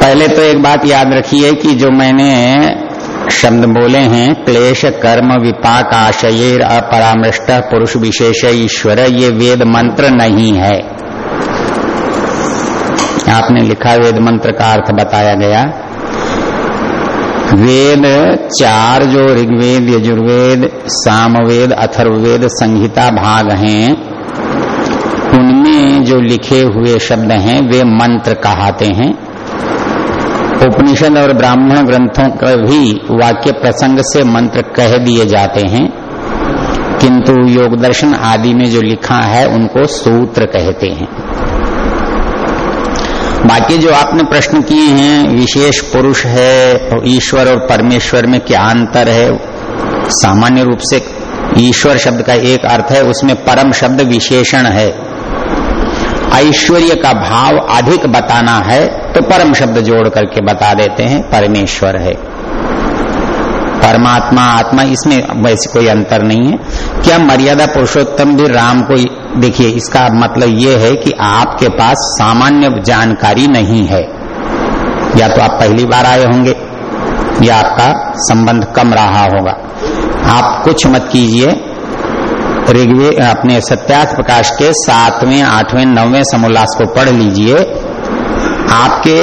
पहले तो एक बात याद रखिए कि जो मैंने शब्द बोले हैं, क्लेश, कर्म, विपाक, आशयर, अपरामृष्ट, पुरुष विशेष, ईश्वर, ये वेद मंत्र नहीं है। आपने लिखा वेद मंत्र का अर्थ बताया गया। वेद चार जो ऋग्वेद, यजुर्वेद, सामवेद, अथर्ववेद, संहिता भाग हैं, उनमें जो लिखे हुए शब्द हैं, वे मंत्र कहाते हैं। उपनिषद और ब्राह्मण ग्रंथों का भी वाक्य प्रसंग से मंत्र कह दिए जाते हैं। किंतु योग दर्शन आदि में जो लिखा है, उनको सूत्र कहते हैं। बाकी जो आपने प्रश्न किए हैं, विशेष पुरुष है, ईश्वर और परमेश्वर में क्या अंतर है? सामान्य रूप से ईश्वर शब्द का एक अर्थ है, उसमें परम शब्द विशेषण है। ऐश्वर्य का भाव अधिक बताना है तो परम शब्द जोड़ करके बता देते हैं, परमेश्वर है। परमात्मा, आत्मा, इसमें वैसे कोई अंतर नहीं है। क्या मर्यादा पुरुषोत्तम भी राम को देखिए, इसका मतलब ये है कि आपके पास सामान्य जानकारी नहीं है। या तो आप पहली बार आए होंगे, या आपका संबंध कम रहा होगा। आप कुछ मत कीजिए ऋग्वेद अपने सत्यार्थ प्रकाश के सातवें, आठवें, नौवें समोल्लास को पढ़ लीजिए। आपके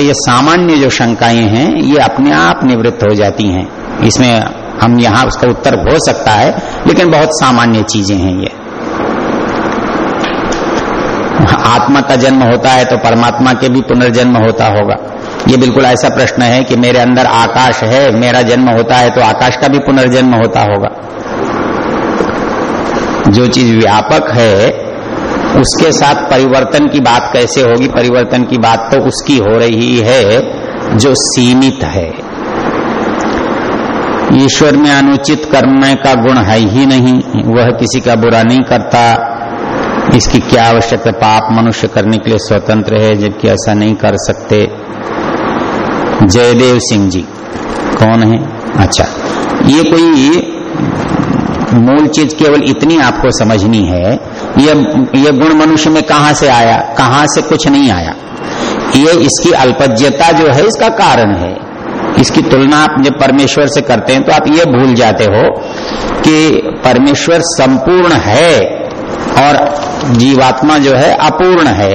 ये सामान्य जो शंकाएँ हैं, ये अपने आप निवृत्त हो जाती हैं। इसमें हम यहाँ उसका उत्तर हो सकता है, लेकिन बहुत सामान्य चीज़ें हैं ये। आत्मा का जन्म होता है तो परमात्मा के भी पुनर्जन्म होता होगा। ये बिल्कुल ऐसा प्रश्न है कि मेरे अंदर आकाश है, मेरा जन्म होता है तो आकाश का भी पुनर्जन्म होता होगा। जो चीज़ व्यापक है, उसके साथ परिवर्तन की बात कैसे होगी? परिवर्तन की बात तो उसकी हो रही है, जो सीमित है। ईश्वर में अनुचित करने का गुण है ही नहीं, वह किसी का बुरा नहीं करता। इसकी क्या आवश्यकता? पाप मनुष्य करने के लिए स्वतंत्र है, जबकि ऐसा नहीं कर सकते। जयदेव सिंह जी, कौन है? अच्छा ये कोई मूल चीज़ केवल इतनी आपको समझनी है, ये ये गुण मनुष्य में कहा से आया, कहाँ से कुछ नहीं आया। ये इसकी अल्पज्यता जो है, इसका कारण है। इसकी तुलना आप जब परमेश्वर से करते हैं तो आप ये भूल जाते हो कि परमेश्वर संपूर्ण है और जीवात्मा जो है, अपूर्ण है।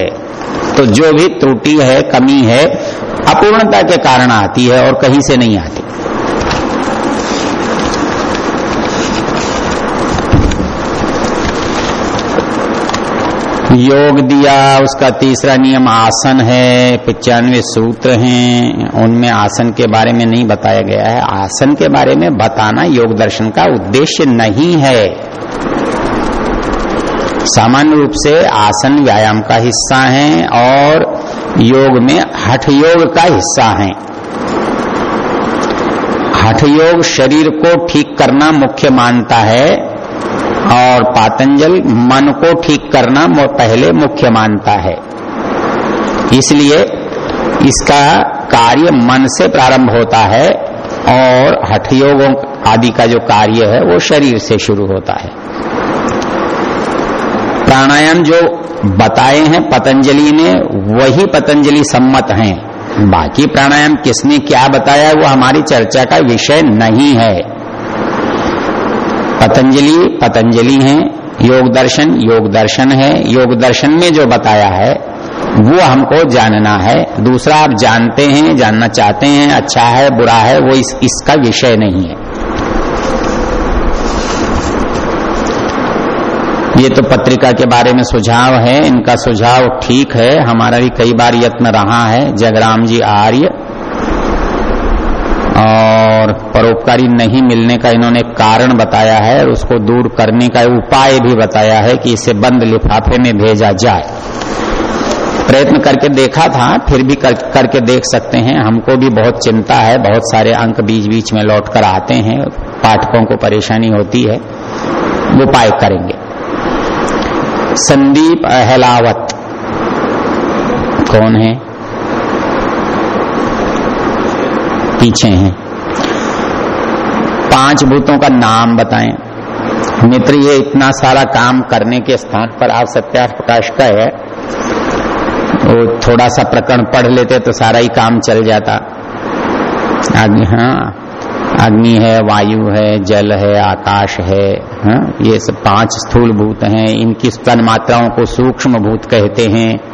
तो जो भी त्रुटि है, कमी है, अपूर्णता के कारण आती है और कहीं से नहीं आती। योग दिया, उसका तीसरा नियम आसन है, पचानवे सूत्र हैं, उनमें आसन के बारे में नहीं बताया गया है। आसन के बारे में बताना योग दर्शन का उद्देश्य नहीं है। सामान्य रूप से आसन व्यायाम का हिस्सा है और योग में हठ योग का हिस्सा है। हठ योग शरीर को ठीक करना मुख्य मानता है। और पातंजल मन को ठीक करना पहले मुख्य मानता है। इसलिए इसका कार्य मन से प्रारंभ होता है और हठयोगों आदि का जो कार्य है, वो शरीर से शुरू होता है। प्राणायाम जो बताए हैं पतंजलि ने, वही पतंजलि सम्मत हैं। बाकी प्राणायाम किसने क्या बताया, वो हमारी चर्चा का विषय नहीं है। पतंजलि पतंजलि है योग दर्शन योग दर्शन है। योग दर्शन में जो बताया है वो हमको जानना है। दूसरा आप जानते हैं जानना चाहते हैं अच्छा है बुरा है वो इस, इसका विषय नहीं है। ये तो पत्रिका के बारे में सुझाव है इनका सुझाव ठीक है। हमारा भी कई बार यत्न रहा है। जगराम जी आर्य और परोपकारी नहीं मिलने का इन्होंने कारण बताया है और उसको दूर करने का उपाय भी बताया है कि इसे बंद लिफाफे में भेजा जाए। प्रयत्न करके देखा था फिर भी कर, करके देख सकते हैं। हमको भी बहुत चिंता है बहुत सारे अंक बीच बीच में लौट कर आते हैं। पाठकों को परेशानी होती है। उपाय करेंगे। संदीप अहलावत। कौन है? पीछे हैं। पाँच भूतों का नाम बताएँ। मित्र, ये इतना सारा काम करने के स्थान पर आप सत्यार्थ प्रकाश का है। वो थोड़ा सा प्रकरण पढ़ लेते तो सारा ही काम चल जाता। अग्नि हाँ अग्नि है, वायु है, जल है, आकाश है हाँ ये सब पाँच स्थूल भूत हैं। इनकी स्तन मात्राओं को सूक्ष्म भूत कहते हैं।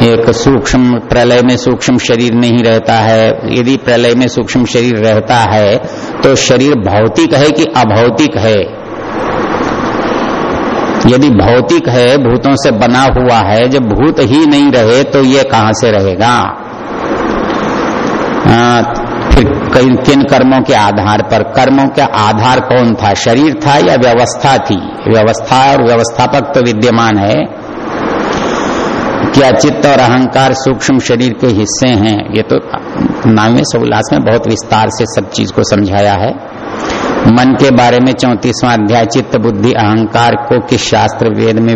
एक सूक्ष्म प्रलय में सूक्ष्म शरीर नहीं रहता है। यदि प्रलय में सूक्ष्म शरीर रहता है तो शरीर भौतिक है कि अभौतिक है? यदि भौतिक है भूतों से बना हुआ है जब भूत ही नहीं रहे तो ये कहाँ से रहेगा? आ, फिर किन कर्मों के आधार पर? कर्मों का आधार कौन था? शरीर था या व्यवस्था थी? व्यवस्था और व्यवस्थापक तो विद्यमान है। क्या चित्त और अहंकार सूक्ष्म शरीर के हिस्से हैं, ये तो नामे सउल्लास में बहुत विस्तार से सब चीज़ को समझाया है। मन के बारे में चौतीसवां अध्याय, चित्त, बुद्धि, अहंकार को किस शास्त्र वेद में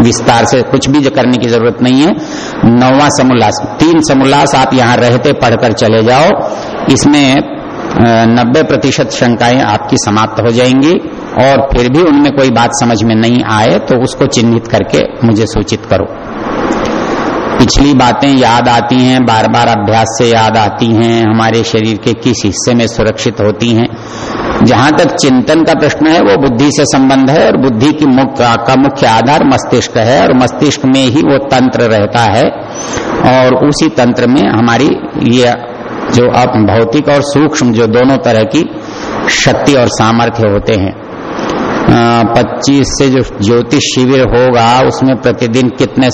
विस्तार से कुछ भी करने की ज़रूरत नहीं है। नौवा समोल्लास, तीन समोल्लास आप यहाँ रहते पढ़कर चले जाओ। इसमें नब्बे प्रतिशत शंकाएँ आपकी समाप्त हो जाएँगी और फिर भी उनमें कोई बात समझ में नहीं आए तो उसको चिन्हित करके मुझे सूचित करो। पिछली बातें याद आती हैं बार बार अभ्यास से याद आती हैं, हमारे शरीर के किस हिस्से में सुरक्षित होती हैं। जहाँ तक चिंतन का प्रश्न है, वो बुद्धि से संबंध है और बुद्धि की मुख्य का मुख्य आधार मस्तिष्क है और मस्तिष्क में ही वो तंत्र रहता है और उसी तंत्र में हमारी ये जो भौतिक और सूक्ष्म जो दोनों तरह की शक्ति और सामर्थ्य होते हैं। पच्चीस से जो ज्योतिष शिविर होगा, उसमें प्रतिदिन कितने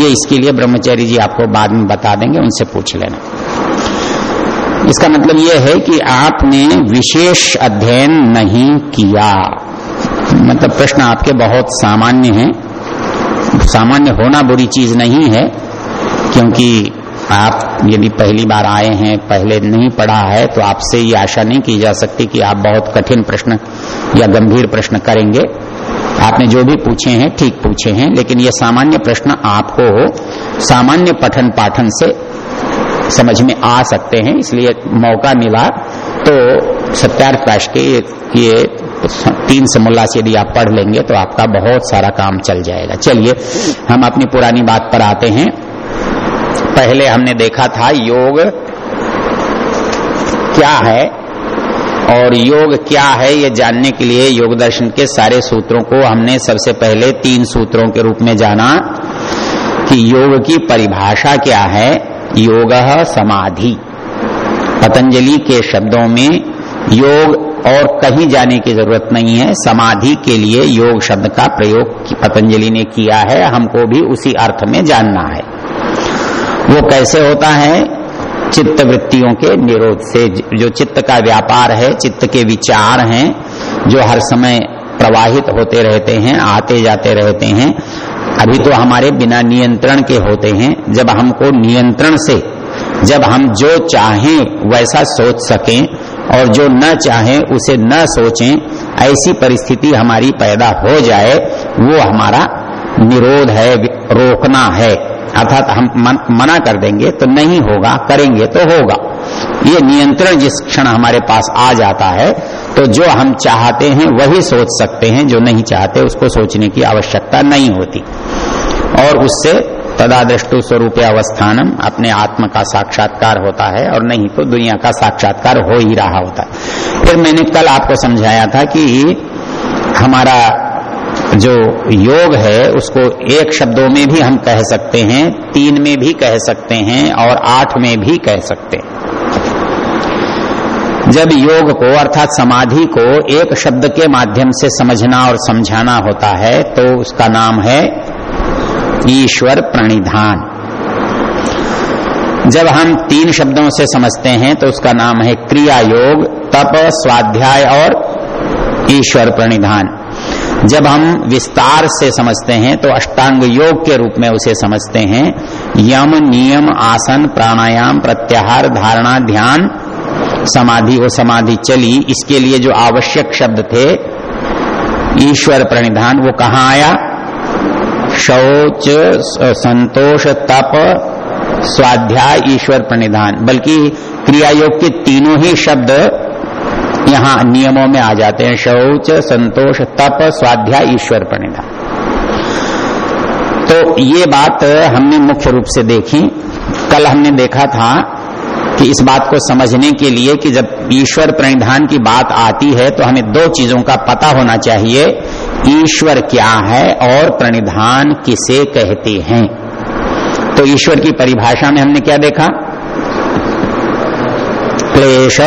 ये इसके लिए ब्रह्मचारी जी आपको बाद में बता देंगे, उनसे पूछ लेना। इसका मतलब यह है कि आपने विशेष अध्ययन नहीं किया। मतलब प्रश्न आपके बहुत सामान्य हैं। सामान्य होना बुरी चीज़ नहीं है, क्योंकि आप यदि पहली बार आए हैं पहले नहीं पढ़ा है तो आपसे ये आशा नहीं की जा सकती कि आप बहुत कठिन प्रश्न या गंभीर प्रश्न करेंगे। आपने जो भी पूछे हैं ठीक पूछे हैं लेकिन ये सामान्य प्रश्न आपको सामान्य पठन पाठन से समझ में आ सकते हैं इसलिए मौका मिला। तो सत्यार्थ राश के ये, तीन समोल्लास यदि आप पढ़ लेंगे तो आपका बहुत सारा काम चल जाएगा। चलिए हम अपनी पुरानी बात पर आते हैं। पहले हमने देखा था योग क्या है और योग क्या है, ये जानने के लिए योग दर्शन के सारे सूत्रों को हमने सबसे पहले तीन सूत्रों के रूप में जाना कि योग की परिभाषा क्या है। योग समाधि। पतंजलि के शब्दों में योग और कहीं जाने की ज़रूरत नहीं है, समाधि के लिए योग शब्द का प्रयोग पतंजलि ने किया है। हमको भी उसी अर्थ में जानना है। वो कैसे होता है? चित्त वृत्तियों के निरोध से जो चित्त का व्यापार है, चित्त के विचार हैं, जो हर समय प्रवाहित होते रहते हैं, आते जाते रहते हैं, अभी तो हमारे बिना नियंत्रण के होते हैं। जब हमको नियंत्रण से, जब हम जो चाहें वैसा सोच सकें और जो न चाहें उसे न सोचें, ऐसी परिस्थिति हमारी पैदा हो जाए, वो हमारा निरोध है, रोकना है। अर्थात हम मन, मना कर देंगे तो नहीं होगा करेंगे तो होगा। ये नियंत्रण जिस क्षण हमारे पास आ जाता है तो जो हम चाहते हैं वही सोच सकते हैं जो नहीं चाहते उसको सोचने की आवश्यकता नहीं होती। और उससे तदा दृष्टु स्वरूप अवस्थानम अपने आत्म का साक्षात्कार होता है और नहीं तो दुनिया का साक्षात्कार हो ही रहा होता है। फिर मैंने कल आपको समझाया था कि हमारा जो योग है, उसको एक शब्दों में भी हम कह सकते हैं, तीन में भी कह सकते हैं, और आठ में भी कह सकते हैं। जब योग को, अर्थात समाधि को, एक शब्द के माध्यम से समझना और समझाना होता है तो उसका नाम है ईश्वर प्रणिधान। जब हम तीन शब्दों से समझते हैं तो उसका नाम है क्रिया योग तप, स्वाध्याय और ईश्वर प्रणिधान। जब हम विस्तार से समझते हैं तो अष्टांग योग के रूप में उसे समझते हैं। यम, नियम, आसन, प्राणायाम, प्रत्याहार, धारणा, ध्यान, समाधि वो समाधि, चली, इसके लिए जो आवश्यक शब्द थे, ईश्वर प्रणिधान, वो कहा आया? शौच संतोष, तप, स्वाध्याय, ईश्वर प्रणिधान। बल्कि क्रिया योग के तीनों ही शब्द यहाँ नियमों में आ जाते हैं, शौच, संतोष, तप, स्वाध्याय, ईश्वर प्रणिधान तो ये बात हमने मुख्य रूप से देखी। कल हमने देखा था कि इस बात को समझने के लिए कि जब ईश्वर प्रणिधान की बात आती है तो हमें दो चीज़ों का पता होना चाहिए। ईश्वर क्या है और प्रणिधान किसे कहते हैं? तो ईश्वर की परिभाषा में हमने क्या देखा? क्लेश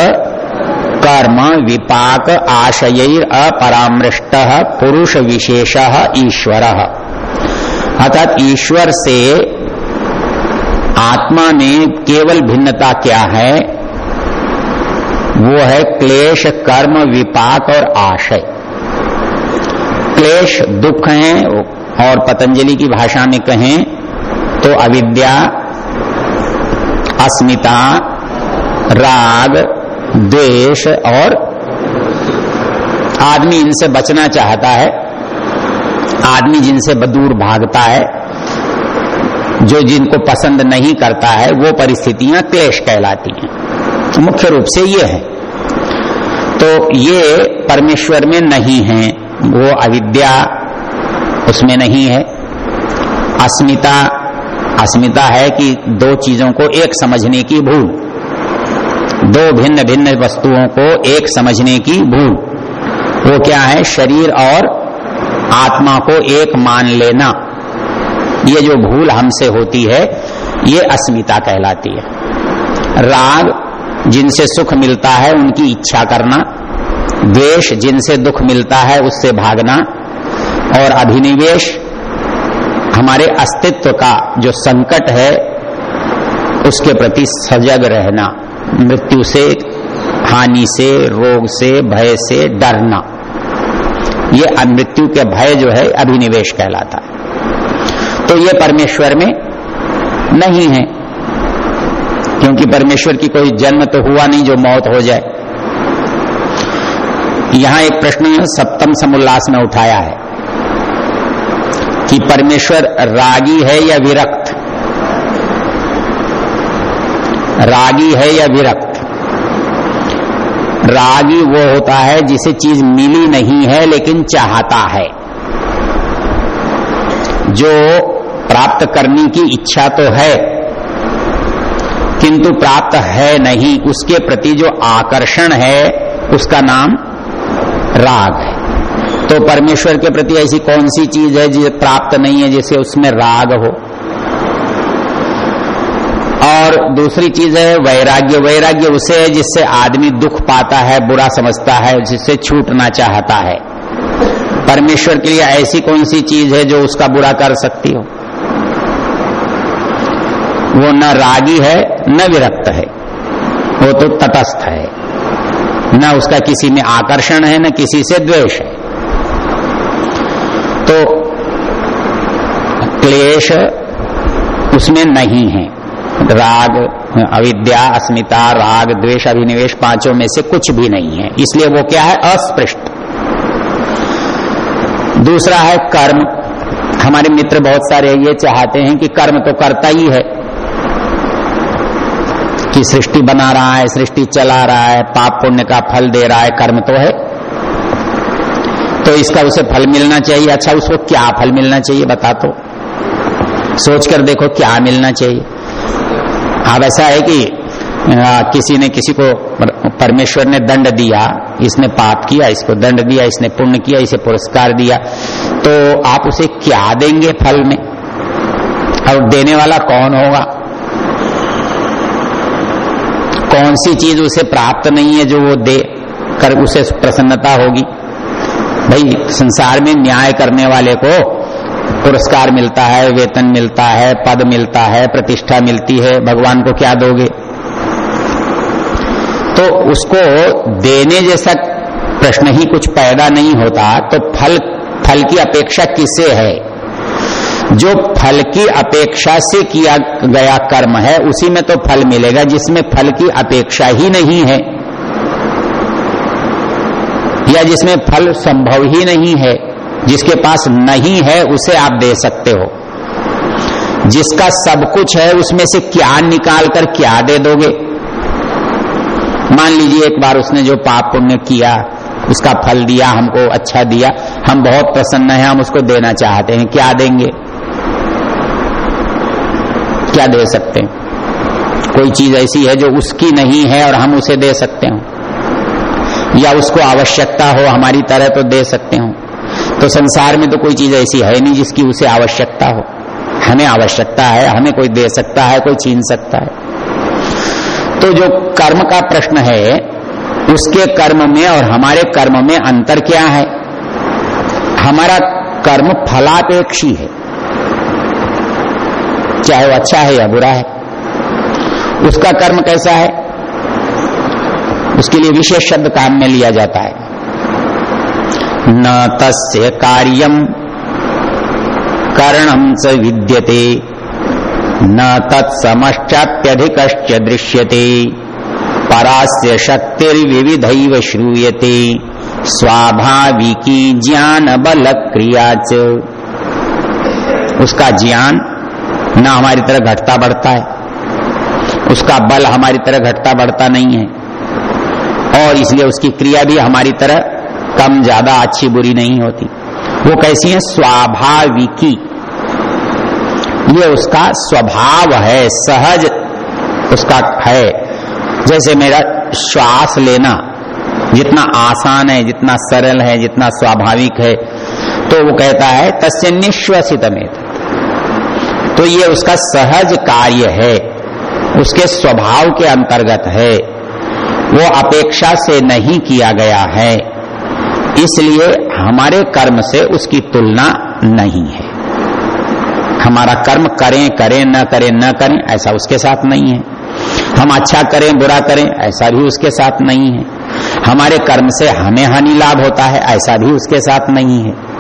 कर्म विपाक आशय अपरामृष्ट पुरुष विशेष ईश्वर। अर्थात ईश्वर से आत्मा में केवल भिन्नता क्या है? वो है क्लेश, कर्म, विपाक और आशय। क्लेश दुख है, और पतंजलि की भाषा में कहें तो अविद्या, अस्मिता, राग द्वेष और आदमी इनसे बचना चाहता है, आदमी जिनसे दूर भागता है, जो जिनको पसंद नहीं करता है, वो परिस्थितियाँ क्लेश कहलाती हैं। मुख्य रूप से ये है। तो ये परमेश्वर में नहीं है, वो अविद्या उसमें नहीं है। अस्मिता अस्मिता है कि दो चीज़ों को एक समझने की भूल। दो भिन्न भिन्न वस्तुओं को एक समझने की भूल। वो क्या है? शरीर और आत्मा को एक मान लेना। ये जो भूल हमसे होती है, ये अस्मिता कहलाती है। राग जिनसे सुख मिलता है, उनकी इच्छा करना। द्वेष जिनसे दुख मिलता है, उससे भागना। और अभिनिवेश, हमारे अस्तित्व का जो संकट है, उसके प्रति सजग रहना। मृत्यु से, हानि से, रोग से, भय से डरना। ये मृत्यु के भय जो है, अभिनिवेश कहलाता है। तो ये परमेश्वर में नहीं है। क्योंकि परमेश्वर की कोई जन्म तो हुआ नहीं जो मौत हो जाए। यहाँ एक प्रश्न सप्तम समुल्लास में उठाया है कि परमेश्वर रागी है या विरक्त? रागी है या विरक्त? रागी वो होता है जिसे चीज़ मिली नहीं है, लेकिन चाहता है। जो प्राप्त करने की इच्छा तो है, किंतु प्राप्त है नहीं, उसके प्रति जो आकर्षण है, उसका नाम राग है। तो परमेश्वर के प्रति ऐसी कौन सी चीज़ है जो प्राप्त नहीं है, जिसे उसमें राग हो? दूसरी चीज़ है, वैराग्य। वैराग्य उसे है जिससे आदमी दुख पाता है, बुरा समझता है, जिससे छूटना चाहता है। परमेश्वर के लिए ऐसी कौन सी चीज़ है जो उसका बुरा कर सकती हो? वो न रागी है, न विरक्त है। वो तो तटस्थ है। न उसका किसी में आकर्षण है, न किसी से द्वेष है। तो क्लेश उसमें नहीं है। राग, अविद्या, अस्मिता, राग, द्वेष, अभिनिवेश पाँचों में से कुछ भी नहीं है। इसलिए वो क्या है? अस्पृष्ट। दूसरा है कर्म। हमारे मित्र बहुत सारे ये चाहते हैं कि कर्म तो करता ही है। कि सृष्टि बना रहा है, सृष्टि चला रहा है, पाप पुण्य का फल दे रहा है, कर्म तो है। तो इसका उसे फल मिलना चाहिए। अच्छा उसको क्या फल मिलना चाहिए बता तो। सोच कर देखो क्या मिलना चाहिए। अब ऐसा है कि आ, किसी ने किसी को परमेश्वर ने दंड दिया इसने पाप किया इसको दंड दिया इसने पुण्य किया इसे पुरस्कार दिया तो आप उसे क्या देंगे फल में? और देने वाला कौन होगा? कौन सी चीज़ उसे प्राप्त नहीं है जो वो दे कर उसे प्रसन्नता होगी? भाई संसार में न्याय करने वाले को पुरस्कार मिलता है, वेतन मिलता है, पद मिलता है, प्रतिष्ठा मिलती है, भगवान को क्या दोगे? तो उसको देने जैसा प्रश्न ही कुछ पैदा नहीं होता तो फल फल की अपेक्षा किसे है? जो फल की अपेक्षा से किया गया कर्म है, उसी में तो फल मिलेगा, जिसमें फल की अपेक्षा ही नहीं है। या जिसमें फल संभव ही नहीं है। जिसके पास नहीं है, उसे आप दे सकते हो। जिसका सब कुछ है, उसमें से क्या निकाल कर क्या दे दोगे? मान लीजिए एक बार उसने जो पाप पुण्य किया, उसका फल दिया, हमको अच्छा दिया, हम बहुत प्रसन्न हैं, हम उसको देना चाहते हैं, क्या देंगे? क्या दे सकते हैं? कोई चीज़ ऐसी है जो उसकी नहीं है और हम उसे दे सकते हो? या उसको आवश्यकता हो, हमारी तरह तो दे सकते हो? तो संसार में तो कोई चीज़ ऐसी है नहीं जिसकी उसे आवश्यकता हो। हमें आवश्यकता है, हमें कोई दे सकता है, कोई छीन सकता है। तो जो कर्म का प्रश्न है, उसके कर्म में और हमारे कर्म में अंतर क्या है? हमारा कर्म फलापेक्षी है। चाहे वो अच्छा है या बुरा है। उसका कर्म कैसा है? उसके लिए विशेष शब्द काम में लिया जाता है। न तस्य कार्यम। करणम च विद्यते। न तत्समश्चाप्यधिक दृश्यते। परास्य शक्तिर्विविधैव श्रूयते। स्वाभाविकी ज्ञान बल क्रिया च। उसका ज्ञान न हमारी तरह घटता बढ़ता है। उसका बल हमारी तरह घटता बढ़ता नहीं है। और इसलिए उसकी क्रिया भी हमारी तरह कम, ज़्यादा अच्छी, बुरी नहीं होती। वो कैसी है? स्वाभाविकी। ये उसका स्वभाव है, सहज उसका है। जैसे मेरा श्वास लेना, जितना आसान है, जितना सरल है, जितना स्वाभाविक है तो वो कहता है, तस्य निश्वसित तो ये उसका सहज कार्य है, उसके स्वभाव के अंतर्गत है। वो अपेक्षा से नहीं किया गया है। इसलिए हमारे कर्म से उसकी तुलना नहीं है। हमारा कर्म करें करें, न करें न करें, ऐसा उसके साथ नहीं है। हम अच्छा करें, बुरा करें, ऐसा भी उसके साथ नहीं है। हमारे कर्म से हमें हानि लाभ होता है, ऐसा भी उसके साथ नहीं है।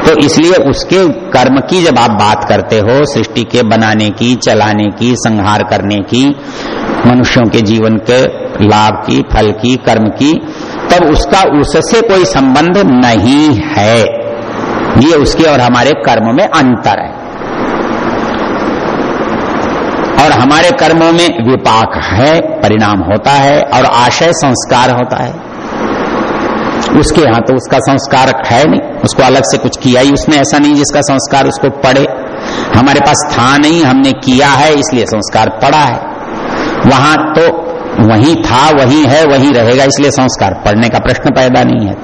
तो इसलिए उसके कर्म की जब आप बात करते हो, सृष्टि के बनाने की, चलाने की, संहार करने की, मनुष्यों के जीवन के लाभ की, फल की, कर्म की तब उसका उससे कोई संबंध नहीं है। ये उसके और हमारे कर्म में अंतर है। और हमारे कर्मों में विपाक है, परिणाम होता है और आशय संस्कार होता है। उसके यहाँ तो उसका संस्कार है नहीं। उसको अलग से कुछ किया ही उसने, ऐसा नहीं जिसका संस्कार उसको पड़े। हमारे पास था नहीं, हमने किया है, इसलिए संस्कार पड़ा है। वहाँ तो वही था, वही है, वही रहेगा, इसलिए संस्कार। पढ़ने का प्रश्न पैदा नहीं है।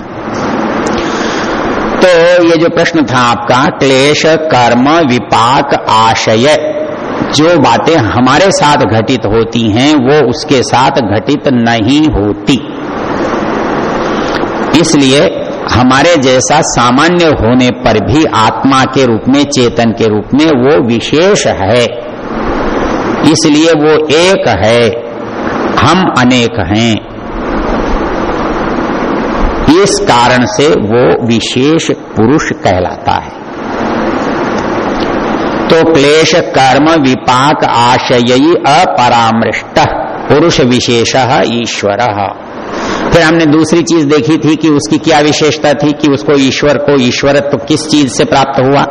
तो ये जो प्रश्न था आपका, क्लेश, कर्म, विपाक, आशय, जो बातें हमारे साथ घटित होती हैं, वो उसके साथ घटित नहीं होती। इसलिए हमारे जैसा सामान्य होने पर भी आत्मा के रूप में, चेतन के रूप में वो विशेष है। इसलिए वो एक है। हम अनेक हैं। इस कारण से वो विशेष पुरुष कहलाता है। तो क्लेश, कर्म, विपाक आशयी अपरामृष्ट, पुरुष विशेष ईश्वर। फिर हमने दूसरी चीज़ देखी थी कि उसकी क्या विशेषता थी कि उसको ईश्वर को ईश्वरत्व तो किस चीज़ से प्राप्त हुआ?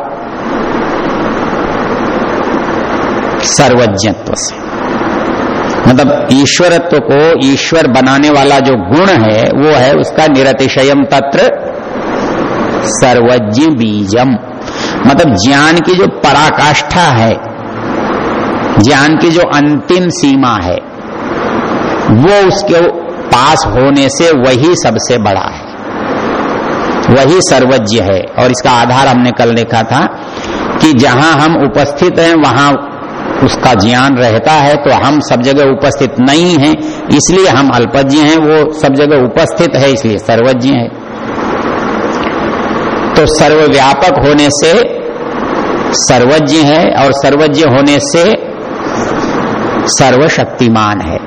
सर्वज्ञत्व से। मतलब ईश्वरत्व को ईश्वर बनाने वाला जो गुण है, वो है उसका निरतिशयम तत्र सर्वज्ञ बीजम। मतलब ज्ञान की जो पराकाष्ठा है, ज्ञान की जो अंतिम सीमा है, वो उसके पास होने से वही सबसे बड़ा है। वही सर्वज्ञ है। और इसका आधार हमने कल देखा था कि जहाँ हम उपस्थित हैं, वहाँ उसका ज्ञान रहता है तो हम सब जगह उपस्थित नहीं हैं, इसलिए हम अल्पज्ञ हैं, वो सब जगह उपस्थित है, इसलिए सर्वज्ञ है। तो सर्वव्यापक होने से सर्वज्ञ है, और सर्वज्ञ होने से सर्वशक्तिमान है।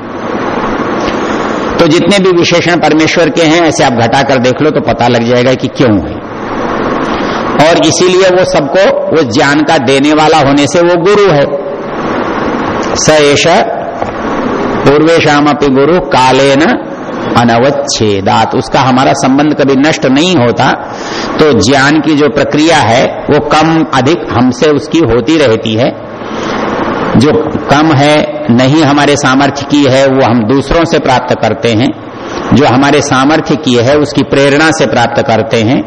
तो जितने भी विशेषण परमेश्वर के हैं, ऐसे आप घटा कर देख लो तो पता लग जाएगा कि क्यों है। और इसीलिए वो सबको, वो ज्ञान का देने वाला होने से वो गुरु है। स एष पूर्वेशाम अपनी गुरु काले न अनवच्छेदात। उसका हमारा संबंध कभी नष्ट नहीं होता तो ज्ञान की जो प्रक्रिया है वो कम अधिक हमसे उसकी होती रहती है। जो कम है नहीं हमारे सामर्थ्य की है वो हम दूसरों से प्राप्त करते हैं। जो हमारे सामर्थ्य की है उसकी प्रेरणा से प्राप्त करते हैं।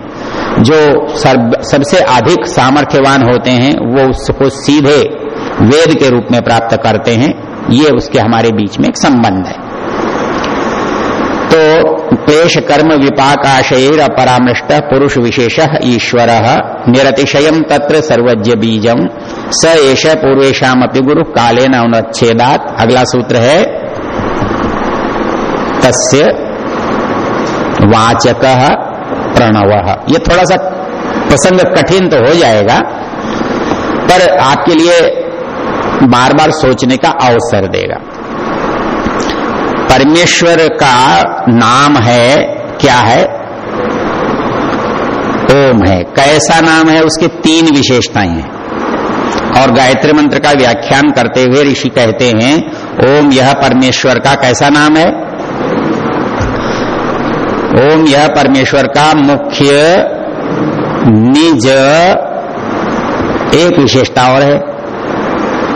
जो सब, सबसे अधिक सामर्थ्यवान होते हैं वो उसको सीधे वेद के रूप में प्राप्त करते हैं, ये उसके हमारे बीच में एक संबंध है। तो क्लेश कर्म विपाक आशयर अपरामृष्ट पुरुष विशेष ईश्वर निरतिशय तत्र सर्वज्ञ बीजम स एष पूर्वेशम अपि गुरु काले न अनुच्छेदात। अगला सूत्र है, तस्य वाचक प्रणव। ये थोड़ा सा प्रसंग कठिन तो हो जाएगा, पर आपके लिए बार बार सोचने का अवसर देगा। परमेश्वर का नाम है, क्या है? ओम है। कैसा नाम है? उसके तीन विशेषताएँ हैं। और गायत्री मंत्र का व्याख्यान करते हुए ऋषि कहते हैं, ओम यह परमेश्वर का कैसा नाम है? ओम यह परमेश्वर का मुख्य, निज, एक विशेषता और है।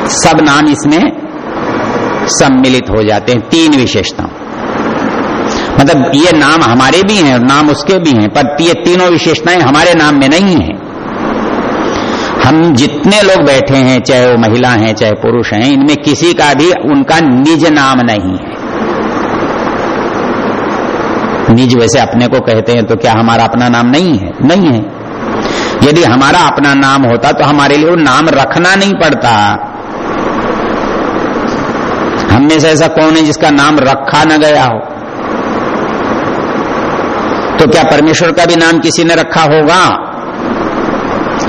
सब नाम इसमें सम्मिलित हो जाते हैं, तीन विशेषता मतलब ये नाम हमारे भी हैं और नाम उसके भी हैं, पर ये तीनों विशेषताएँ हमारे नाम में नहीं है। हम जितने लोग बैठे हैं, चाहे वो महिला हैं, चाहे पुरुष हैं, इनमें किसी का भी उनका निज नाम नहीं है। निज वैसे अपने को कहते हैं तो क्या हमारा अपना नाम नहीं है? नहीं है। यदि हमारा अपना नाम होता तो हमारे लिए वो नाम रखना नहीं पड़ता। हम में से ऐसा कौन है जिसका नाम रखा न गया हो? तो क्या परमेश्वर का भी नाम किसी ने रखा होगा?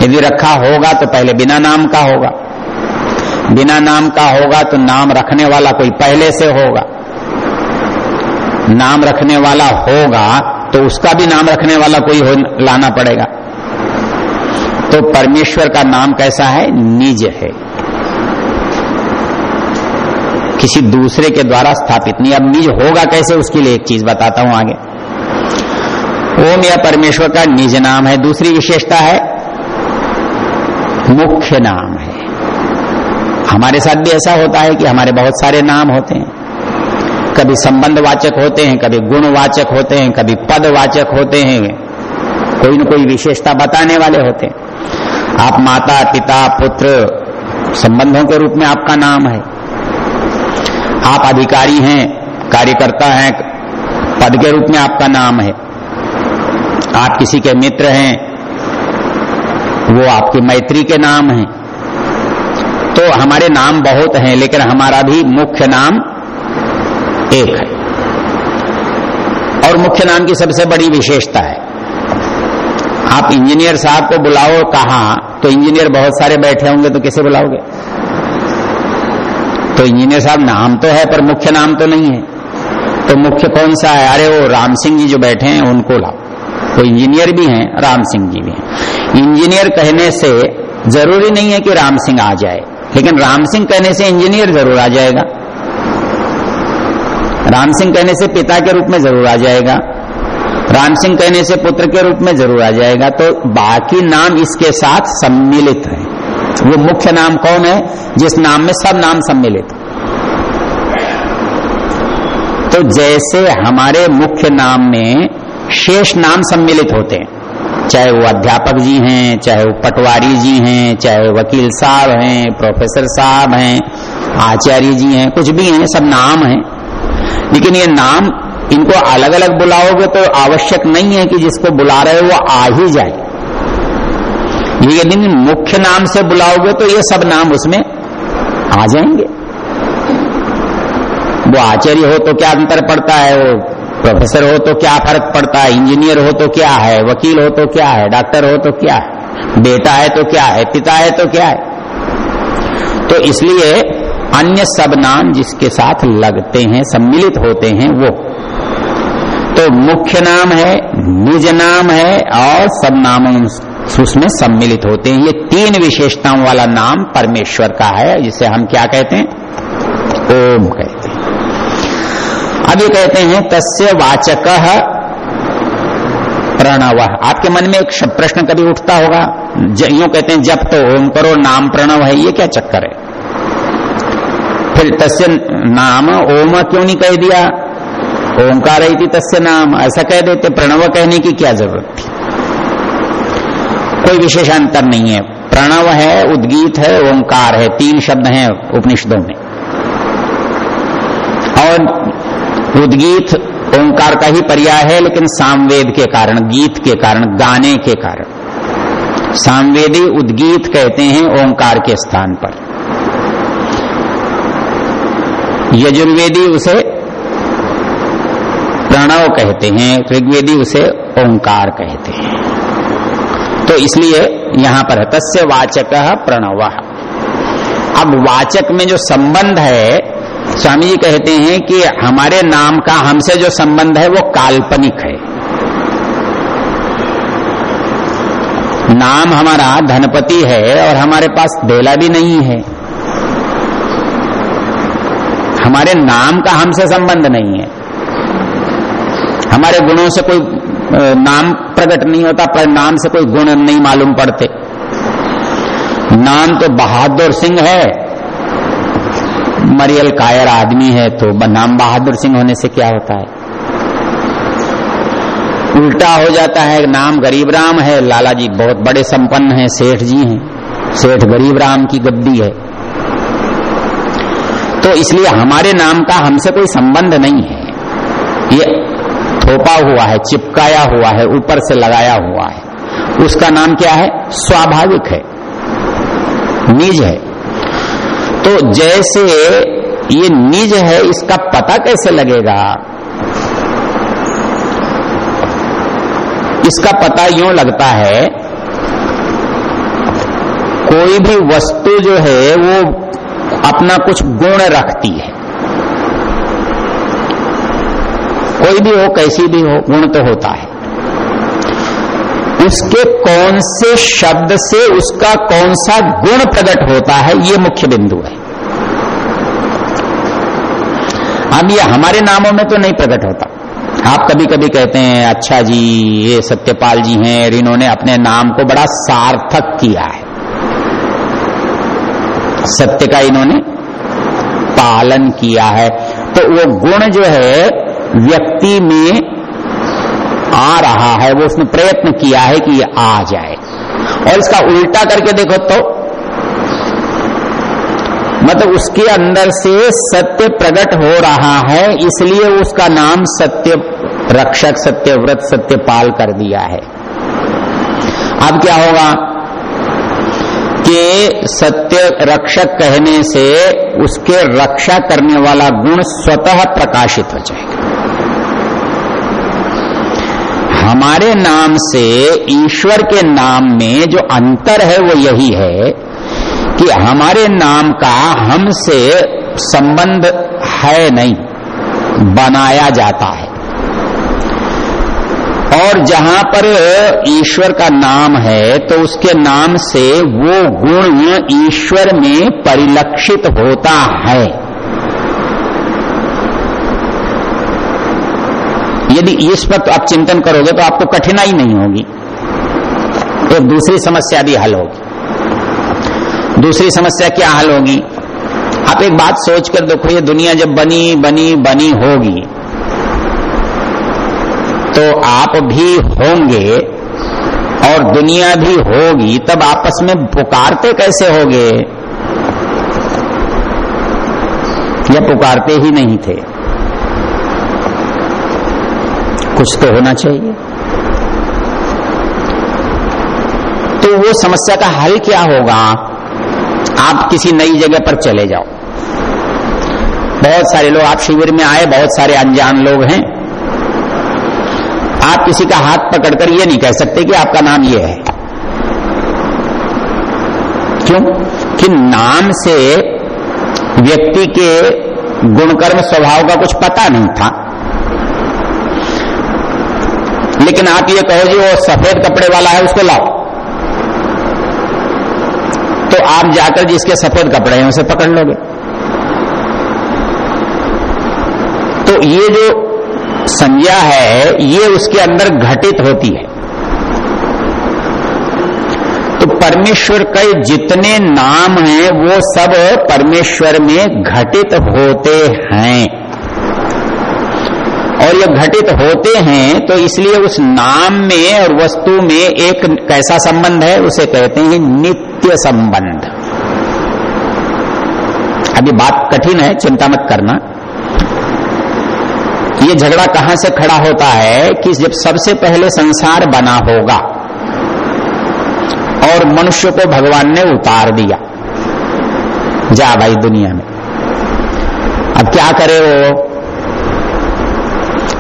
यदि रखा होगा तो पहले बिना नाम का होगा। बिना नाम का होगा तो नाम रखने वाला कोई पहले से होगा। नाम रखने वाला होगा तो उसका भी नाम रखने वाला कोई लाना पड़ेगा। तो परमेश्वर का नाम कैसा है? निज है। किसी दूसरे के द्वारा स्थापित नहीं। अब निज होगा कैसे, उसके लिए एक चीज़ बताता हूँ आगे। ओम या परमेश्वर का निज नाम है। दूसरी विशेषता है, मुख्य नाम है। हमारे साथ भी ऐसा होता है कि हमारे बहुत सारे नाम होते हैं। कभी संबंध वाचक होते हैं, कभी गुणवाचक होते हैं, कभी पद वाचक होते हैं। कोई न कोई विशेषता बताने वाले होते हैं। आप माता, पिता, पुत्र, संबंधों के रूप में आपका नाम है। आप अधिकारी हैं, कार्यकर्ता हैं, पद के रूप में आपका नाम है। आप किसी के मित्र हैं, वो आपकी मैत्री के नाम है। तो हमारे नाम बहुत हैं, लेकिन हमारा भी मुख्य नाम एक है। और मुख्य नाम की सबसे बड़ी विशेषता है। आप इंजीनियर साहब को बुलाओ कहा तो इंजीनियर बहुत सारे बैठे होंगे तो किसे बुलाओगे? तो इंजीनियर साहब, नाम तो है, पर मुख्य नाम तो नहीं है। तो मुख्य कौन सा है? अरे वो राम सिंह जी जो बैठे हैं, उनको लाओ। वो इंजीनियर भी हैं, राम सिंह जी भी हैं। इंजीनियर कहने से ज़रूरी नहीं है कि राम सिंह आ जाए, लेकिन राम सिंह कहने से इंजीनियर ज़रूर आ जाएगा। राम सिंह कहने से पिता के रूप में ज़रूर आ जाएगा। राम सिंह कहने से पुत्र के रूप में ज़रूर आ जाएगा। तो बाकी नाम इसके साथ सम्मिलित है। वो मुख्य नाम कौन है, जिस नाम में सब नाम सम्मिलित। तो जैसे हमारे मुख्य नाम में शेष नाम सम्मिलित होते हैं, चाहे वो अध्यापक जी हैं, चाहे वो पटवारी जी हैं, चाहे वकील साहब हैं, प्रोफेसर साहब हैं, आचार्य जी हैं, कुछ भी हैं, सब नाम हैं। लेकिन ये नाम इनको अलग अलग बुलाओगे तो आवश्यक नहीं है कि जिसको बुला रहे हो वो आ ही जाए। यदि मुख्य नाम से बुलाओगे तो ये सब नाम उसमें आ जाएँगे। वो आचार्य हो तो क्या अंतर पड़ता है? वो प्रोफेसर हो तो क्या फ़र्क पड़ता है? इंजीनियर हो तो क्या है? वकील हो तो क्या है? डॉक्टर हो तो क्या है? बेटा है तो क्या है? पिता है तो क्या है? तो इसलिए अन्य सब नाम जिसके साथ लगते हैं, सम्मिलित होते हैं, वो। तो मुख्य नाम है, निज नाम है और सब नाम उसमें सम्मिलित होते हैं। ये तीन विशेषताओं वाला नाम परमेश्वर का है, जिसे हम क्या कहते हैं? ओम कहते हैं। अब ये कहते हैं, तस्य वाचक प्रणव। आपके मन में एक प्रश्न कभी उठता होगा यूँ कहते हैं जब तो ओम करो, नाम प्रणव है, ये क्या चक्कर है? फिर तस्य नाम, ओम क्यों नहीं कह दिया? ओंकार थी तस्य नाम, ऐसा कह देते, प्रणव कहने की क्या ज़रूरत थी? कोई विशेष अंतर नहीं है। प्रणव है, उद्गीत है, ओंकार है, तीन शब्द हैं उपनिषदों में। और उद्गीत ओंकार का ही पर्याय है, लेकिन सामवेद के कारण, गीत के कारण, गाने के कारण। सामवेदी उद्गीत कहते हैं ओंकार के स्थान पर। यजुर्वेदी उसे प्रणव कहते हैं, ऋग्वेदी उसे ओंकार कहते हैं। इसलिए यहाँ पर है, तस्य वाचक प्रणव। अब वाचक में जो संबंध है, स्वामी जी कहते हैं कि हमारे नाम का हमसे जो संबंध है, वो काल्पनिक है। नाम हमारा धनपति है और हमारे पास बेला भी नहीं है। हमारे नाम का हमसे संबंध नहीं है। हमारे गुणों से कोई नाम प्रकट नहीं होता, पर नाम से कोई गुण नहीं मालूम पड़ते। नाम तो बहादुर सिंह है। मरियल कायर आदमी है तो नाम बहादुर सिंह होने से क्या होता है? उल्टा हो जाता है, नाम गरीब राम है। लाला जी बहुत बड़े संपन्न हैं, सेठ जी हैं। सेठ गरीब राम की गद्दी है। तो इसलिए हमारे नाम का हमसे कोई संबंध नहीं है। ये थोपा हुआ है, चिपकाया हुआ है, ऊपर से लगाया हुआ है। उसका नाम क्या है? स्वाभाविक है। निज है। तो जैसे ये निज है, इसका पता कैसे लगेगा? इसका पता यूँ लगता है, कोई भी वस्तु जो है, वो अपना कुछ गुण रखती है। कोई भी हो, कैसी भी हो, गुण तो होता है। उसके कौन से शब्द से उसका कौन सा गुण प्रकट होता है, ये मुख्य बिंदु है। अब ये हमारे नामों में तो नहीं प्रकट होता। आप कभी कभी कहते हैं अच्छा जी, ये सत्यपाल जी हैं, और इन्होंने अपने नाम को बड़ा सार्थक किया है। सत्य का इन्होंने पालन किया है। तो वो गुण जो है व्यक्ति में आ रहा है, वो उसने प्रयत्न किया है कि ये आ जाए। और इसका उल्टा करके देखो तो मतलब उसके अंदर से सत्य प्रकट हो रहा है, इसलिए उसका नाम सत्य रक्षक सत्य व्रत सत्यपाल कर दिया है। अब क्या होगा कि सत्य रक्षक कहने से उसके रक्षा करने वाला गुण स्वतः प्रकाशित हो जाएगा। हमारे नाम से, ईश्वर के नाम में जो अंतर है वो यही है कि हमारे नाम का हमसे संबंध है नहीं, बनाया जाता है। और जहाँ पर ईश्वर का नाम है तो उसके नाम से वो गुण ईश्वर में परिलक्षित होता है। यदि इस पर तो आप चिंतन करोगे तो आपको कठिनाई नहीं होगी। तो दूसरी समस्या भी हल होगी। दूसरी समस्या क्या हल होगी? आप एक बात सोचकर देखो, ये दुनिया जब बनी बनी बनी होगी तो आप भी होंगे और दुनिया भी होगी, तब आपस में पुकारते कैसे होगे? या पुकारते ही नहीं थे? कुछ तो होना चाहिए। तो वो समस्या का हल क्या होगा? आप किसी नई जगह पर चले जाओ। बहुत सारे लोग, आप शिविर में आए, बहुत सारे अनजान लोग हैं। आप किसी का हाथ पकड़कर ये नहीं कह सकते कि आपका नाम ये है। क्यों? कि नाम से व्यक्ति के गुणकर्म, स्वभाव का कुछ पता नहीं था। लेकिन आप ये कहो जी वो सफ़ेद कपड़े वाला है, उसको लाओ। तो आप जाकर जिसके सफ़ेद कपड़े हैं, उसे पकड़ लोगे। तो ये जो संज्ञा है, ये उसके अंदर घटित होती है। तो परमेश्वर के जितने नाम हैं, वो सब परमेश्वर में घटित होते हैं। और ये घटित होते हैं तो इसलिए उस नाम में और वस्तु में एक कैसा संबंध है? उसे कहते हैं नित्य संबंध। अभी बात कठिन है, चिंता मत करना। ये झगड़ा कहाँ से खड़ा होता है कि जब सबसे पहले संसार बना होगा और मनुष्य को भगवान ने उतार दिया, जा भाई दुनिया में। अब क्या करे वो?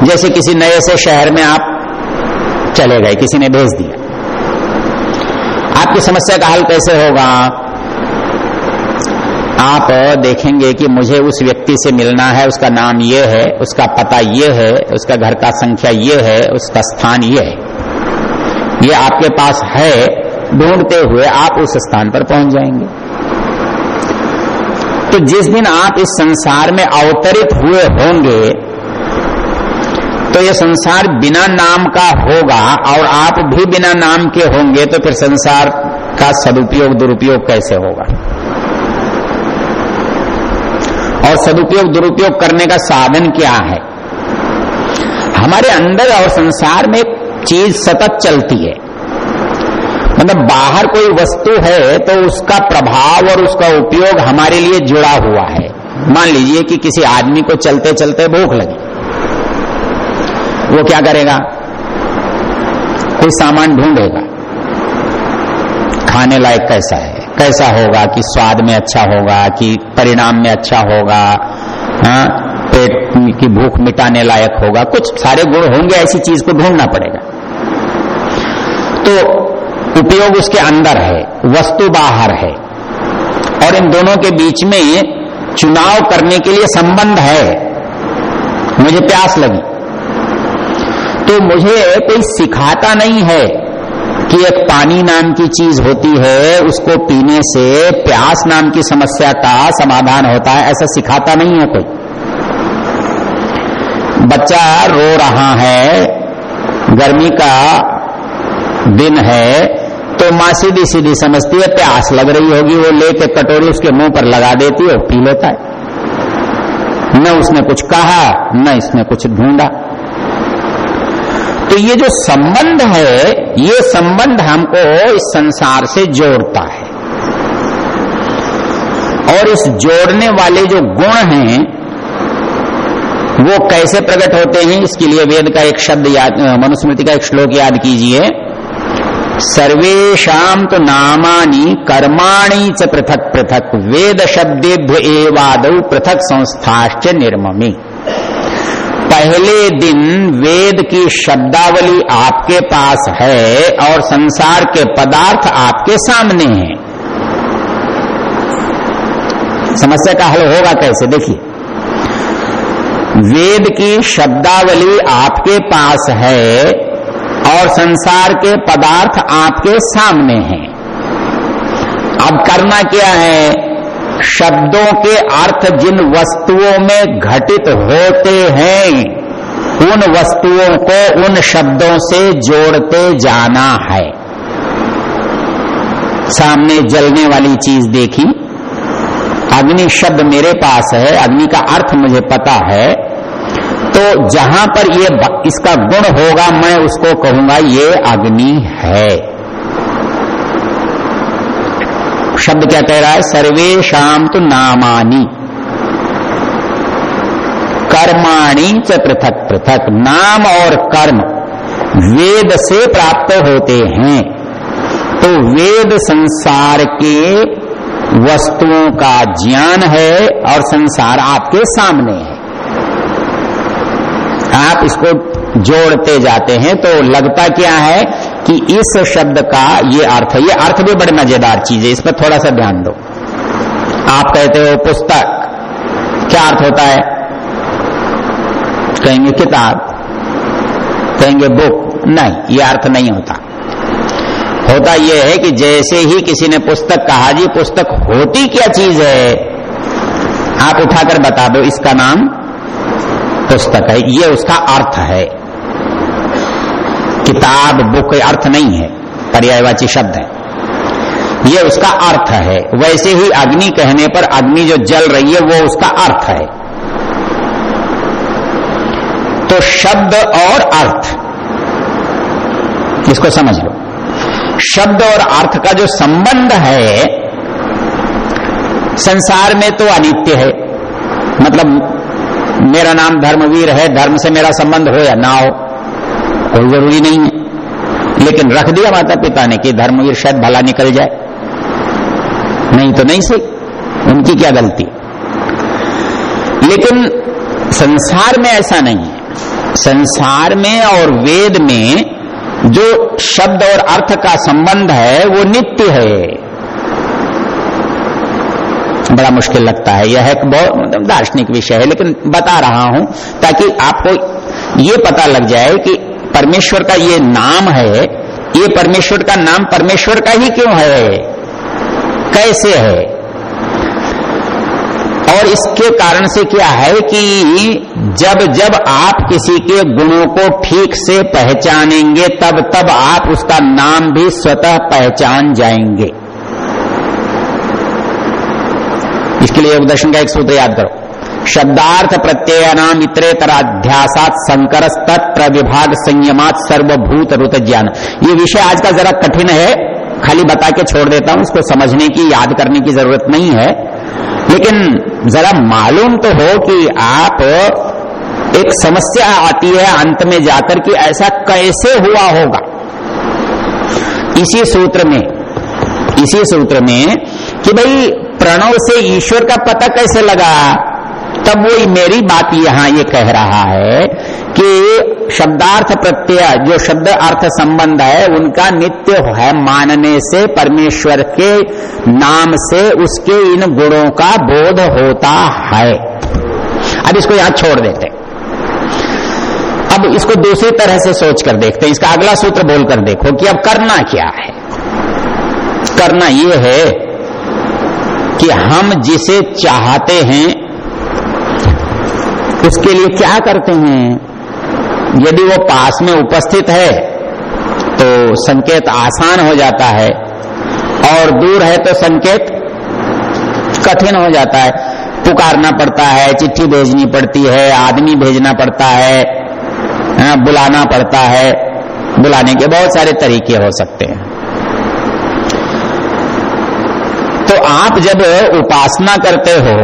जैसे किसी नए से शहर में आप चले गए, किसी ने भेज दिया। आपकी समस्या का हल कैसे होगा? आप देखेंगे कि मुझे उस व्यक्ति से मिलना है, उसका नाम ये है, उसका पता ये है, उसका घर का संख्या ये है, उसका स्थान ये है। ये आपके पास है, ढूंढते हुए आप उस स्थान पर पहुँच जाएँगे। तो जिस दिन आप इस संसार में अवतरित हुए होंगे तो ये संसार बिना नाम का होगा और आप भी बिना नाम के होंगे तो फिर संसार का सदुपयोग, दुरुपयोग कैसे होगा? और सदुपयोग, दुरुपयोग करने का साधन क्या है? हमारे अंदर और संसार में चीज़ सतत चलती है। मतलब बाहर कोई वस्तु है तो उसका प्रभाव और उसका उपयोग हमारे लिए जुड़ा हुआ है। मान लीजिए कि किसी आदमी को चलते चलते भूख लगी। वो क्या करेगा? कोई सामान ढूंढेगा खाने लायक कैसा है? कैसा होगा कि स्वाद में अच्छा होगा, कि परिणाम में अच्छा होगा हाँ? पेट की भूख मिटाने लायक होगा। कुछ सारे गुण होंगे, ऐसी चीज़ को ढूंढना पड़ेगा। तो उपयोग उसके अंदर है, वस्तु बाहर है। और इन दोनों के बीच में चुनाव करने के लिए संबंध है। मुझे प्यास लगी। तो मुझे कोई सिखाता नहीं है कि एक पानी नाम की चीज़ होती है, उसको पीने से प्यास नाम की समस्या का समाधान होता है, ऐसा सिखाता नहीं है कोई। बच्चा रो रहा है, गर्मी का दिन है तो माँ सीधी सीधी समझती है, प्यास लग रही होगी, वो लेके कटोरी उसके मुँह पर लगा देती है और पी लेता है। न उसने कुछ कहा, न इसने कुछ ढूंढा। तो ये जो संबंध है, ये संबंध हमको इस संसार से जोड़ता है। और इस जोड़ने वाले जो गुण हैं, वो कैसे प्रकट होते हैं, इसके लिए वेद का एक शब्द याद, मनुस्मृति का एक श्लोक याद कीजिए। सर्वेशम तो नामानी कर्माणी च पृथक पृथक, वेद शब्देभ्य एवाद पृथक संस्थाश्च निर्ममी। पहले दिन वेद की शब्दावली आपके पास है और संसार के पदार्थ आपके सामने हैं। समस्या का हल होगा कैसे? देखिए। वेद की शब्दावली आपके पास है और संसार के पदार्थ आपके सामने हैं। अब करना क्या है? शब्दों के अर्थ जिन वस्तुओं में घटित होते हैं, उन वस्तुओं को उन शब्दों से जोड़ते जाना है। सामने जलने वाली चीज़ देखी। अग्नि शब्द मेरे पास है, अग्नि का अर्थ मुझे पता है। तो जहाँ पर ये इसका गुण होगा, मैं उसको कहूँगा, ये अग्नि है। शब्द क्या कह रहा है? सर्वे शाम तो नामानी। कर्माणी च पृथक पृथक। नाम और कर्म वेद से प्राप्त होते हैं। तो वेद संसार के वस्तुओं का ज्ञान है और संसार आपके सामने है। आप इसको जोड़ते जाते हैं तो लगता क्या है? कि इस शब्द का ये अर्थ है, ये अर्थ भी बड़ी मज़ेदार चीज़ है, इस पर थोड़ा सा ध्यान दो। आप कहते हो पुस्तक, क्या अर्थ होता है? कहेंगे किताब, कहेंगे बुक, नहीं, ये अर्थ नहीं होता। होता यह है कि जैसे ही किसी ने पुस्तक कहा, जी, पुस्तक होती क्या चीज़ है? आप उठाकर बता दो, इसका नाम पुस्तक है, ये उसका अर्थ है। किताब, बुक अर्थ नहीं है, पर्यायवाची शब्द है। ये उसका अर्थ है। वैसे ही अग्नि कहने पर अग्नि जो जल रही है, वो उसका अर्थ है। तो शब्द और अर्थ, इसको समझ लो। शब्द और अर्थ का जो संबंध है, संसार में तो अनित्य है। मतलब मेरा नाम धर्मवीर है, धर्म से मेरा संबंध हो या ना हो कोई ज़रूरी नहीं है। लेकिन रख दिया माता पिता ने कि धर्मवीर शायद भला निकल जाए। नहीं तो नहीं सही। उनकी क्या गलती? लेकिन संसार में ऐसा नहीं है। संसार में और वेद में जो शब्द और अर्थ का संबंध है, वो नित्य है। बड़ा मुश्किल लगता है। यह एक बहुत मतलब दार्शनिक विषय है, लेकिन बता रहा हूँ ताकि आपको ये पता लग जाए कि परमेश्वर का ये नाम है, ये परमेश्वर का नाम परमेश्वर का ही क्यों है? कैसे है? और इसके कारण से क्या है कि जब जब आप किसी के गुणों को ठीक से पहचानेंगे, तब तब आप उसका नाम भी स्वतः पहचान जाएँगे। इसके लिए उपदर्शन का एक सूत्र याद करो। शब्दार्थ प्रत्यय नाम इतरेतराध्यासात संकर विभाग संयमात सर्वभूत रुत ज्ञान। ये विषय आज का जरा कठिन है, खाली बता के छोड़ देता हूँ उसको समझने की, याद करने की ज़रूरत नहीं है। लेकिन जरा मालूम तो हो कि आप एक समस्या आती है अंत में जाकर कि ऐसा कैसे हुआ होगा। इसी सूत्र में, इसी सूत्र में कि भाई प्रणव से ईश्वर का पता कैसे लगा? तब वो मेरी बात यहाँ ये कह रहा है कि शब्दार्थ प्रत्यय, जो शब्द अर्थ संबंध है, उनका नित्य है मानने से, परमेश्वर के नाम से, उसके इन गुणों का बोध होता है। अब इसको यहाँ छोड़ देते अब इसको दूसरी तरह से सोच कर देखते हैं। इसका अगला सूत्र बोलकर देखो कि अब करना क्या है। करना यह है कि हम जिसे चाहते हैं उसके लिए क्या करते हैं? यदि वो पास में उपस्थित है तो संकेत आसान हो जाता है। और दूर है तो संकेत कठिन हो जाता है। पुकारना पड़ता है चिट्ठी भेजनी पड़ती है आदमी भेजना पड़ता है हाँ, बुलाना पड़ता है। बुलाने के बहुत सारे तरीके हो सकते हैं। तो आप जब उपासना करते हो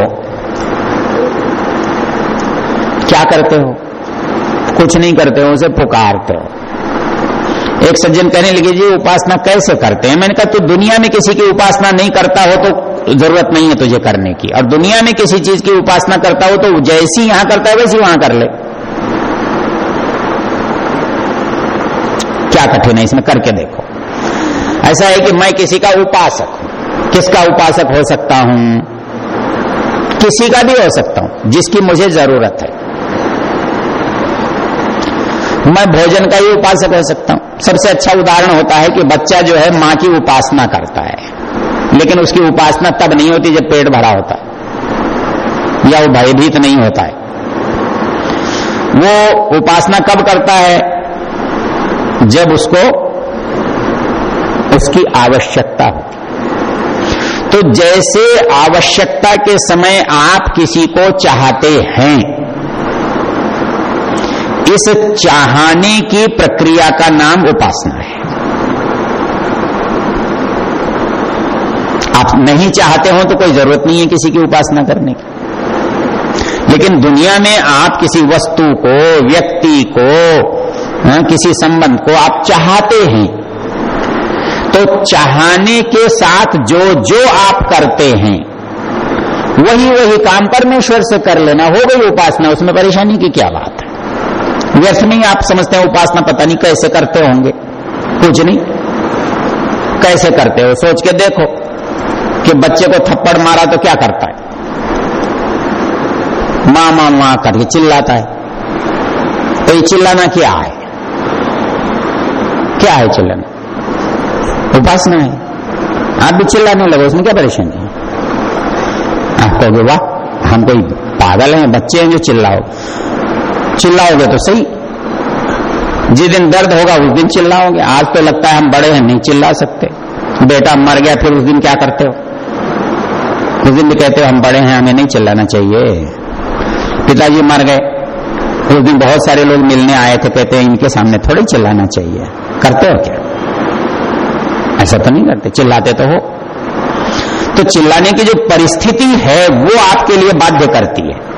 क्या करते हो? कुछ नहीं करते हो उसे पुकारते हो। एक सज्जन कहने लगे जी उपासना कैसे करते हैं? मैंने कहा, तू दुनिया में किसी की उपासना नहीं करता हो तो ज़रूरत नहीं है तुझे करने की। और दुनिया में किसी चीज़ की उपासना करता हो तो जैसी यहाँ करता है, वैसी वहाँ कर ले। क्या कठिन है इसमें? करके देखो। ऐसा है कि मैं किसी का उपासक हूँ। किसका उपासक हो सकता हूँ? किसी का भी हो सकता हूँ, जिसकी मुझे ज़रूरत है। मैं भोजन का ही उपासक हो सकता हूँ। सबसे अच्छा उदाहरण होता है कि बच्चा जो है माँ की उपासना करता है। लेकिन उसकी उपासना तब नहीं होती जब पेट भरा होता है। या वो भयभीत नहीं होता है। वो उपासना कब करता है? जब उसको उसकी आवश्यकता होती तो जैसे आवश्यकता के समय आप किसी को चाहते हैं इस चाहने की प्रक्रिया का नाम उपासना है। आप नहीं चाहते हो तो कोई ज़रूरत नहीं है किसी की उपासना करने की। लेकिन दुनिया में आप किसी वस्तु को व्यक्ति को हाँ, किसी संबंध को आप चाहते हैं। तो चाहने के साथ जो जो आप करते हैं वही वही काम परमेश्वर से कर लेना। हो गई उपासना उसमें परेशानी की क्या बात? व्यर्थ नहीं, आप समझते हैं उपासना पता नहीं कैसे करते होंगे। कुछ नहीं। कैसे करते हो? सोच के देखो कि बच्चे को थप्पड़ मारा तो क्या करता है? माँ माँ माँ करके चिल्लाता है। तो ये चिल्लाना क्या है? क्या है चिल्लाना? उपासना है। आप भी चिल्लाने लगे, उसमें क्या परेशानी है? आप कहोगे, वाह, हम कोई पागल हैं, बच्चे हैं जो चिल्लाओ। चिल्लाओगे तो सही। जिस दिन दर्द होगा, उस दिन चिल्लाओगे। आज तो लगता है हम बड़े हैं, नहीं चिल्ला सकते। बेटा मर गया, फिर उस दिन क्या करते हो? उस दिन भी कहते हो, हम बड़े हैं, हमें नहीं चिल्लाना चाहिए। पिताजी मर गए। उस दिन बहुत सारे लोग मिलने आए थे, कहते हैं, इनके सामने थोड़ी चिल्लाना चाहिए। करते हो क्या? ऐसा तो नहीं करते, चिल्लाते तो हो। तो चिल्लाने की जो परिस्थिति है, वो आपके लिए बाध्य करती है।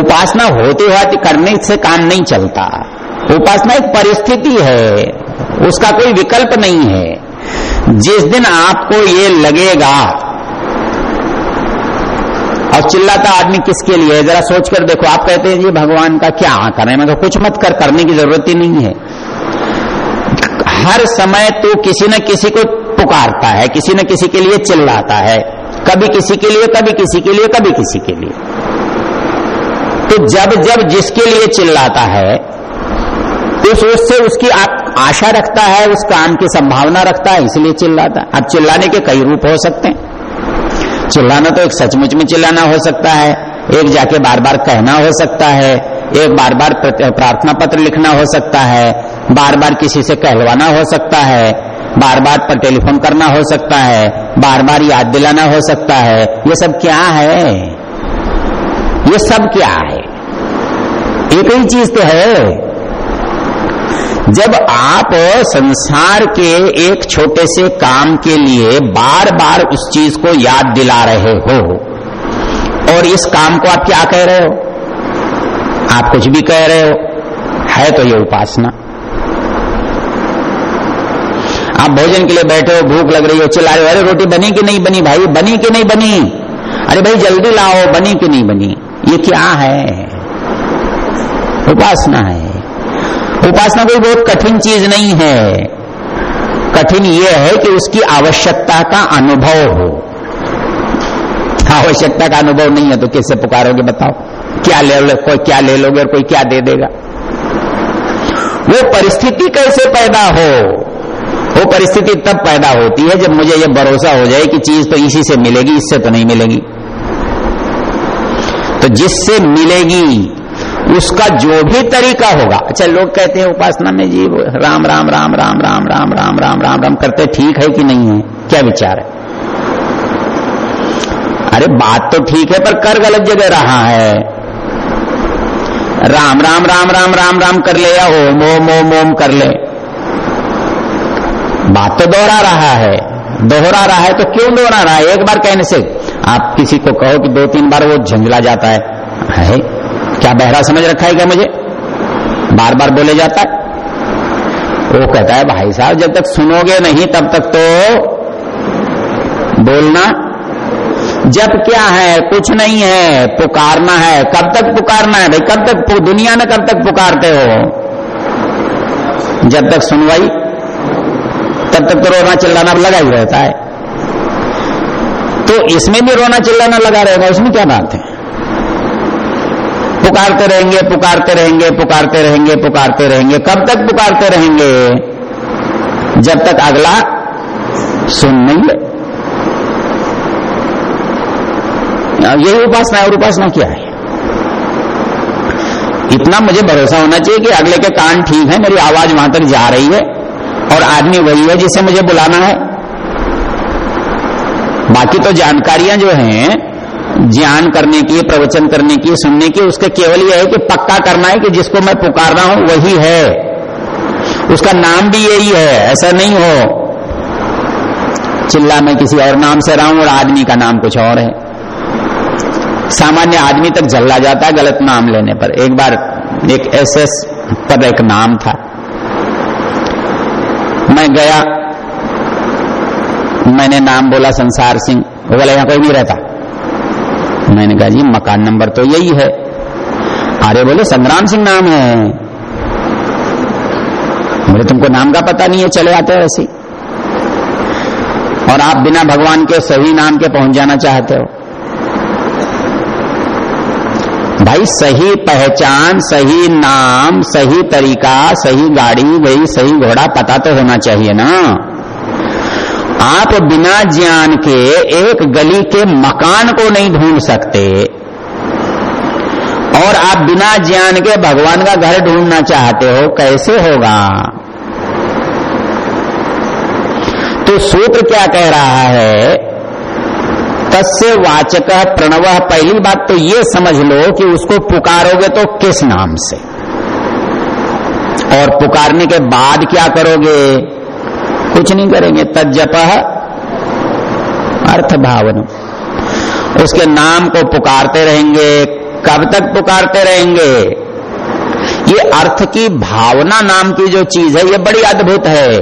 उपासना होते हुए करने से काम नहीं चलता। उपासना एक परिस्थिति है, उसका कोई विकल्प नहीं है। जिस दिन आपको ये लगेगा, और चिल्लाता आदमी किसके लिए? है जरा सोच कर देखो, आप कहते हैं जी भगवान का क्या करें मतलब कुछ मत कर, करने की ज़रूरत ही नहीं है। हर समय तो किसी न किसी को पुकारता है, किसी न किसी के लिए चिल्लाता है। कभी किसी के लिए, कभी किसी के लिए, कभी किसी के लिए। तो जब जब जिसके लिए चिल्लाता है, उस उससे उसकी आप आशा रखता है, उस काम की संभावना रखता है, इसलिए चिल्लाता है। अब चिल्लाने के कई रूप हो सकते हैं। चिल्लाना तो एक सचमुच में चिल्लाना हो सकता है, एक जाके बार बार कहना हो सकता है, एक बार बार प्रार्थना पत्र लिखना हो सकता है बार बार किसी से कहलवाना हो सकता है बार बार पर टेलीफोन करना हो सकता है बार बार याद दिलाना हो सकता है। ये सब क्या है? ये सब क्या है? एक ही चीज़ तो है। जब आप संसार के एक छोटे से काम के लिए बार बार उस चीज़ को याद दिला रहे हो, और इस काम को आप क्या कह रहे हो? आप कुछ भी कह रहे हो, है तो ये उपासना। आप भोजन के लिए बैठे हो, भूख लग रही हो, चिल्ला रहे हो, अरे रोटी बनी कि नहीं बनी भाई? बनी कि नहीं बनी? अरे भाई जल्दी लाओ, बनी कि नहीं बनी? ये क्या है? उपासना है। उपासना कोई बहुत कठिन चीज़ नहीं है। कठिन यह है कि उसकी आवश्यकता का अनुभव हो। आवश्यकता का अनुभव नहीं है तो कैसे पुकारोगे बताओ? क्या ले लो, कोई क्या ले लोगे और कोई क्या दे देगा? वो परिस्थिति कैसे पैदा हो? वो परिस्थिति तब पैदा होती है जब मुझे ये भरोसा हो जाए कि चीज़ तो इसी से मिलेगी, इससे तो नहीं मिलेगी। तो जिससे मिलेगी उसका जो भी तरीका होगा अच्छा लोग कहते हैं उपासना में जी राम राम राम राम राम राम राम राम राम राम करते ठीक है कि नहीं है क्या विचार है अरे बात तो ठीक है पर कर गलत जगह रहा है राम राम राम राम राम राम कर ले या ओम ओम ओम ओम कर ले बात तो दोहरा रहा है दोहरा रहा है तो क्यों दोहरा रहा है एक बार कहने से आप किसी को कहो कि दो तीन बार वो झंझला जाता है, है? क्या बहरा समझ रखा है क्या मुझे? बार बार बोले जाता है। वो कहता है भाई साहब जब तक सुनोगे नहीं तब तक तो बोलना जब क्या है कुछ नहीं है पुकारना है। कब तक पुकारना है? भाई कब तक दुनिया में कब तक पुकारते हो? जब तक सुनवाई तब तक तो रोना चिल्लाना लगा ही रहता है। तो इसमें भी रोना चिल्लाना लगा रहेगा उसमें क्या बात है? पुकारते रहेंगे पुकारते रहेंगे पुकारते रहेंगे पुकारते रहेंगे। कब तक पुकारते रहेंगे? जब तक अगला सुन नहीं ले। यही उपासना और उपासना क्या है? इतना मुझे भरोसा होना चाहिए कि अगले के कान ठीक है, मेरी आवाज़ वहाँ तक जा रही है, और आदमी वही है जिसे मुझे बुलाना है। बाकी तो जानकारियाँ जो हैं, ज्ञान करने की, प्रवचन करने की, सुनने की, उसके केवल यह है कि पक्का करना है कि जिसको मैं पुकार रहा हूँ, वही है। उसका नाम भी यही है, ऐसा नहीं हो। चिल्ला मैं किसी और नाम से रहा हूँ और आदमी का नाम कुछ और है। सामान्य आदमी तक झल्ला जाता है गलत नाम लेने पर। एक बार एक एसएस पर एक नाम था। मैं गया मैंने नाम बोला संसार सिंह। वो बोला, यहाँ कोई नहीं रहता। मैंने कहा, जी, मकान नंबर तो यही है। अरे बोले, संग्राम सिंह नाम है। बोले, तुमको नाम का पता नहीं है, चले आते हो ऐसी और आप बिना भगवान के सही नाम के पहुँच जाना चाहते हो। भाई, सही पहचान, सही नाम, सही तरीका, सही गाड़ी, वही सही घोड़ा, पता तो होना चाहिए ना। आप बिना ज्ञान के एक गली के मकान को नहीं ढूंढ सकते। और आप बिना ज्ञान के भगवान का घर ढूंढना चाहते हो, कैसे होगा? तो सूत्र क्या कह रहा है? तस्य वाचक प्रणव। पहली बात तो ये समझ लो कि उसको पुकारोगे तो किस नाम से? और पुकारने के बाद क्या करोगे? कुछ नहीं करेंगे। तजप अर्थ भावन उसके नाम को पुकारते रहेंगे। कब तक पुकारते रहेंगे? ये अर्थ की भावना नाम की जो चीज़ है, ये बड़ी अद्भुत है।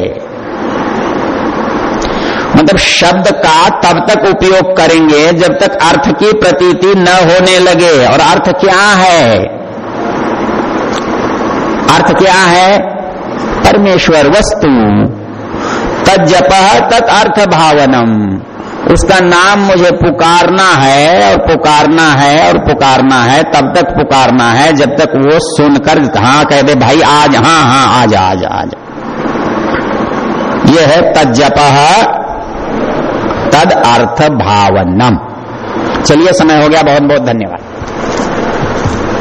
मतलब शब्द का तब तक उपयोग करेंगे जब तक अर्थ की प्रतीति न होने लगे। और अर्थ क्या है? अर्थ क्या है? परमेश्वर वस्तु। तजप तत् अर्थ भावनम उसका नाम मुझे पुकारना है और पुकारना है और पुकारना है, तब तक पुकारना है, जब तक वो सुनकर हाँ कह दे, भाई, आज हाँ हाँ आज आज आज। ये है तजप तद अर्थ भावनम चलिए, समय हो गया बहुत बहुत धन्यवाद।